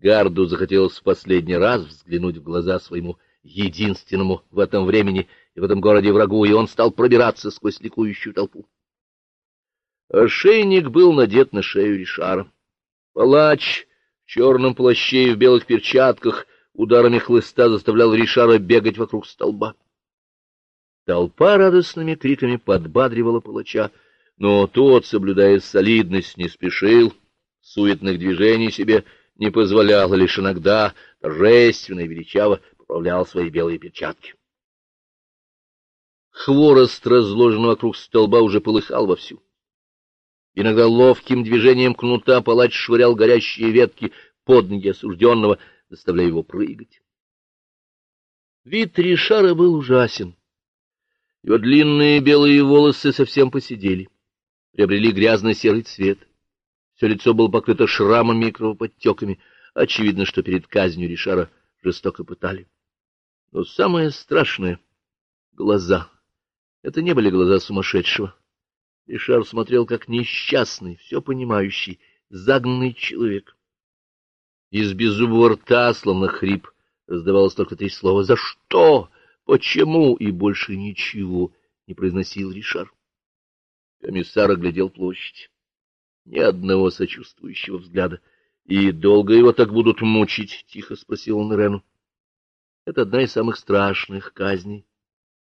Гарду захотелось в последний раз взглянуть в глаза своему единственному в этом времени и в этом городе врагу, и он стал пробираться сквозь ликующую толпу. Ошейник был надет на шею Ришара. Палач в черном плаще и в белых перчатках ударами хлыста заставлял Ришара бегать вокруг столба. Толпа радостными криками подбадривала палача, но тот, соблюдая солидность, не спешил, суетных движений себе не позволял, лишь иногда торжественно и величаво поправлял свои белые перчатки. Хворост, разложенный вокруг столба, уже полыхал вовсю. Иногда ловким движением кнута палач швырял горящие ветки под ноги осужденного, заставляя его прыгать. Вид Ришара был ужасен. Его длинные белые волосы совсем посидели, приобрели грязно-серый цвет. Все лицо было покрыто шрамами и кровоподтеками. Очевидно, что перед казнью Ришара жестоко пытали. Но самое страшное — глаза. Это не были глаза сумасшедшего. Ришар смотрел как несчастный, все понимающий, загнанный человек. Из беззубого рта, словно хрип, раздавалось только три слова «За что?», «Почему?» и больше ничего не произносил Ришар. Комиссар оглядел площадь. Ни одного сочувствующего взгляда. И долго его так будут мучить? — тихо спросил он Рену. — Это одна из самых страшных казней.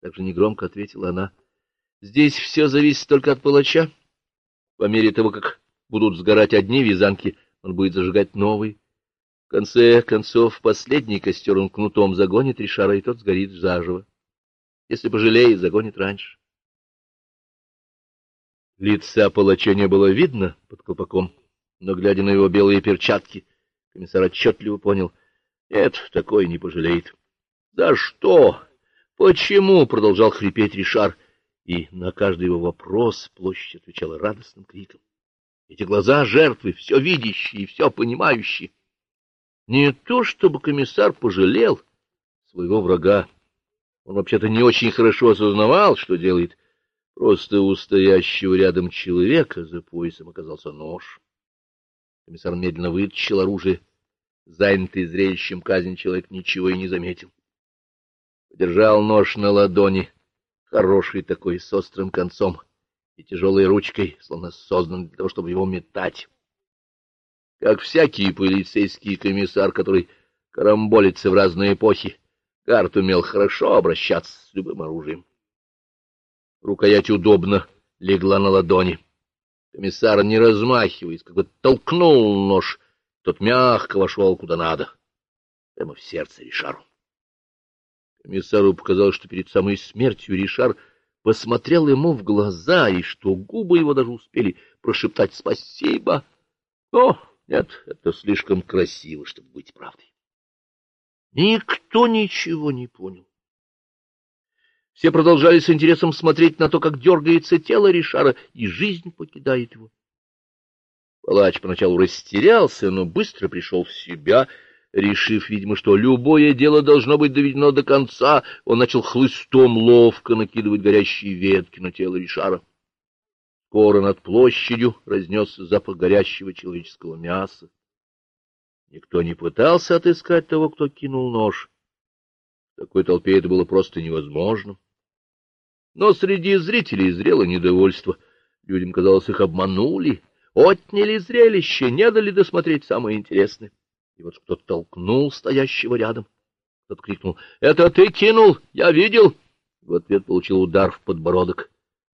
Также негромко ответила она. — Здесь все зависит только от палача. По мере того, как будут сгорать одни вязанки, он будет зажигать новые. В конце концов, последний костер он кнутом загонит Ришара, и тот сгорит заживо. Если пожалеет, загонит раньше. Лица палача не было видно под колпаком, но, глядя на его белые перчатки, комиссар отчетливо понял — нет, такой не пожалеет. — За что? Почему? — продолжал хрипеть Ришар, и на каждый его вопрос площадь отвечала радостным криком. Эти глаза жертвы, все видящие, все понимающие. Не то, чтобы комиссар пожалел своего врага. Он вообще-то не очень хорошо осознавал, что делает, Просто у стоящего рядом человека за поясом оказался нож. Комиссар медленно вытащил оружие. Занятый зрелищем казнь человек ничего и не заметил. Держал нож на ладони, хороший такой, с острым концом и тяжелой ручкой, словно создан для того, чтобы его метать. Как всякий полицейский комиссар, который карамболится в разные эпохи, Гарт умел хорошо обращаться с любым оружием. Рукоять удобно легла на ладони. Комиссар, не размахиваясь, как бы толкнул нож, тот мягко вошел куда надо, прямо в сердце Ришару. Комиссару показалось, что перед самой смертью Ришар посмотрел ему в глаза, и что губы его даже успели прошептать «спасибо». Но нет, это слишком красиво, чтобы быть правдой. Никто ничего не понял. Все продолжали с интересом смотреть на то, как дергается тело Ришара, и жизнь покидает его. Палач поначалу растерялся, но быстро пришел в себя, решив, видимо, что любое дело должно быть доведено до конца, он начал хлыстом ловко накидывать горящие ветки на тело Ришара. Скоро над площадью разнесся запах горящего человеческого мяса. Никто не пытался отыскать того, кто кинул нож. Такой толпе это было просто невозможно. Но среди зрителей зрело недовольство. Людям казалось, их обманули, отняли зрелище, не дали досмотреть самое интересное. И вот кто-то толкнул стоящего рядом. Кто-то крикнул «Это ты кинул? Я видел!» В ответ получил удар в подбородок.